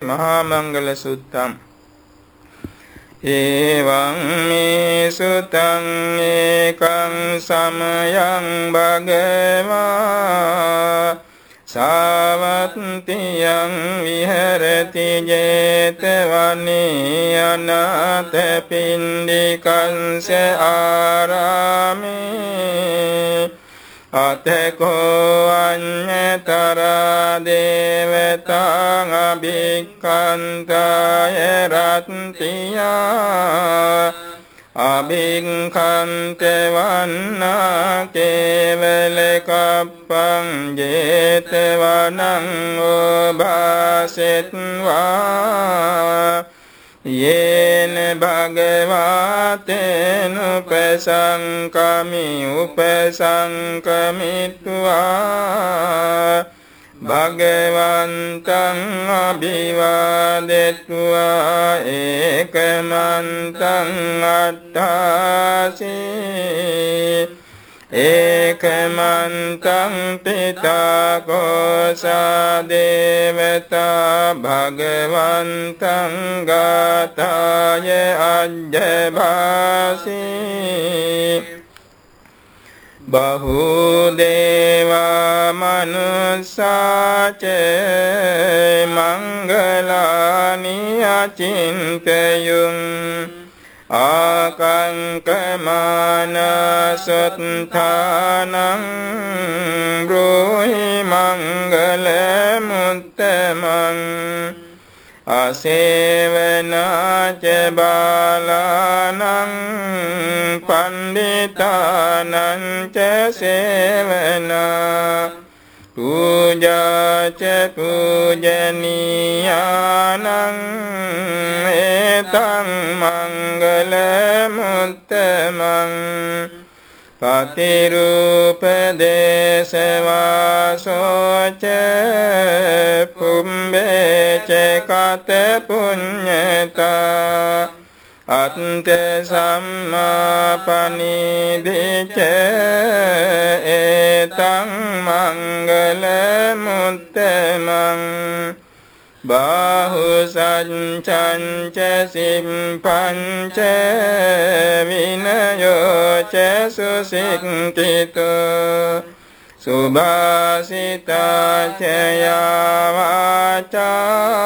මහා මංගල සුත්තම් එවං මේ සුතං ඒකං සමයං භගවා. සාවත්තියං විහෙරති 제තවනේ අනාථ පින්ඩිකංස ආරාමේ. අතකෝ දේවතාං අභික්ඛන්තය රත්තියා අභික්ඛන්ත වන්නා කේවල කප්පං ජේතවනං ඔබාසෙත්වා යේන භගවාතේන උපසංකමි උපසංකමිත්වා භගවන්තං අභිවාදෙත්වා ඒකමන්තං අට්ඨාසී ඒකමන්තං පිතා කෝසා දේවතා භගවන්තං ගාතාය අජ්ජභාසී බහුදේවා මනුසාච මංගලානි අචින්තයුං ආකංකමානසත්ථානං බ්‍රෝහි මංගල මුත්තමං අසේවනාච බාලානං පණ්ඩිතානං ච සේවනා පූජාච පූජනීයානං ඒතං මංගල මුත්තමං පතිරූප දේශවාසෝච පුම්බේච කත පුඤ්ඤතා අත්ත සම්මාපනිදිච ඒතං මංගල මුත්තමං බාහු සංචංච සිම්පංච විනයෝ ච සුසික්ඛිතෝ සුභාසිතාචයාවාචා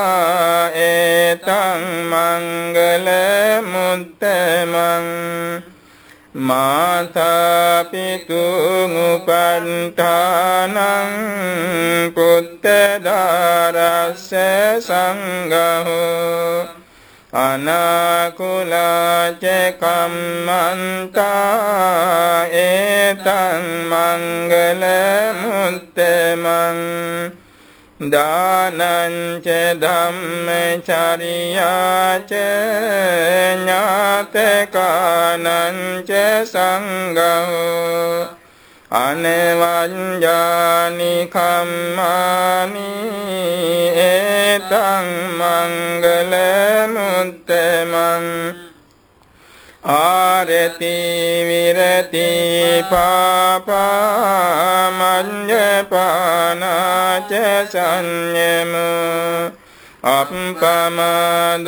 ඒතං මංගල මුත්තමං මාතාපිතුං උපන්ඨානං පුත්තදාරස්ස සංඝෝ අනාකුලාච කම්මන්තා ඒතං මංගල මුත්තමං දානංච ධම්මචරියාච ඥාතකානංච සංඝෝ අනවඤ්ඤානි කම්මානි ඒතං මංගල මුත්තමං ආරති විරති පාපමඤ්ඤපානාච සංයම අප්පමදෝච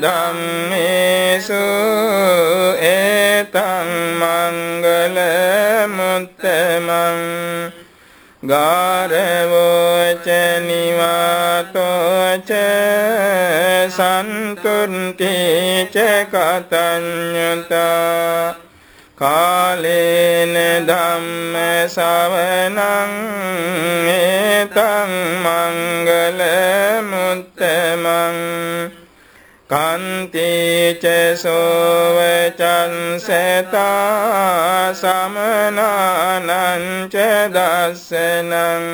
ධම්මේසු ඒතං මංගල මුත්තමං ගාරවෝච නිවාතෝච සන්තුන්ති ච කතඤ්ඤතා කාලේන ධම්ම ශවනං ඒතං මංගල මුත්තමං කන්ති ච සෝවචන්සතා සමනානං ච දස්සනං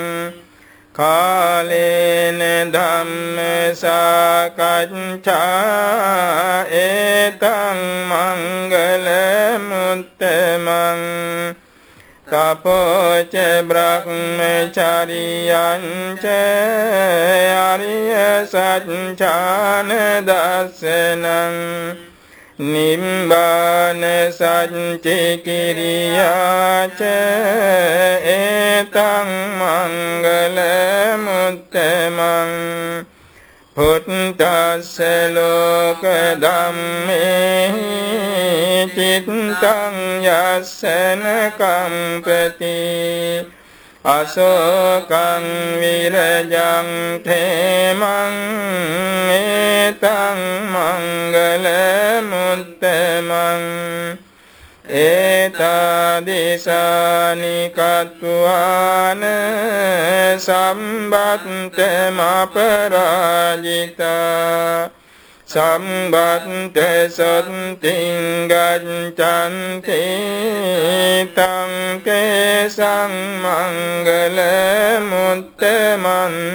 කාලේන ධම්ම සාකච්ඡා ඒතං මංගල මුත්තමං තපෝච බ්‍රහ්මචරියං ච අරිය සත්‍යාන දස්සනං නිම්බාන සච්චි කිරියාච ඒතං මංගල මුත්තමං පුත්තස්ස ලෝක ධම්මේ චිත්තං යස්සන කම්පති අසෝකං විරජං තේමං ඒතං මංගල මුත්තමං ඒතාදිසානි කත්වාන සම්බත්තමපරාජිතා සම්බත්ත සත්තිං ගච්ඡන්ති තං කේසං මංගල මුත්තමන්ති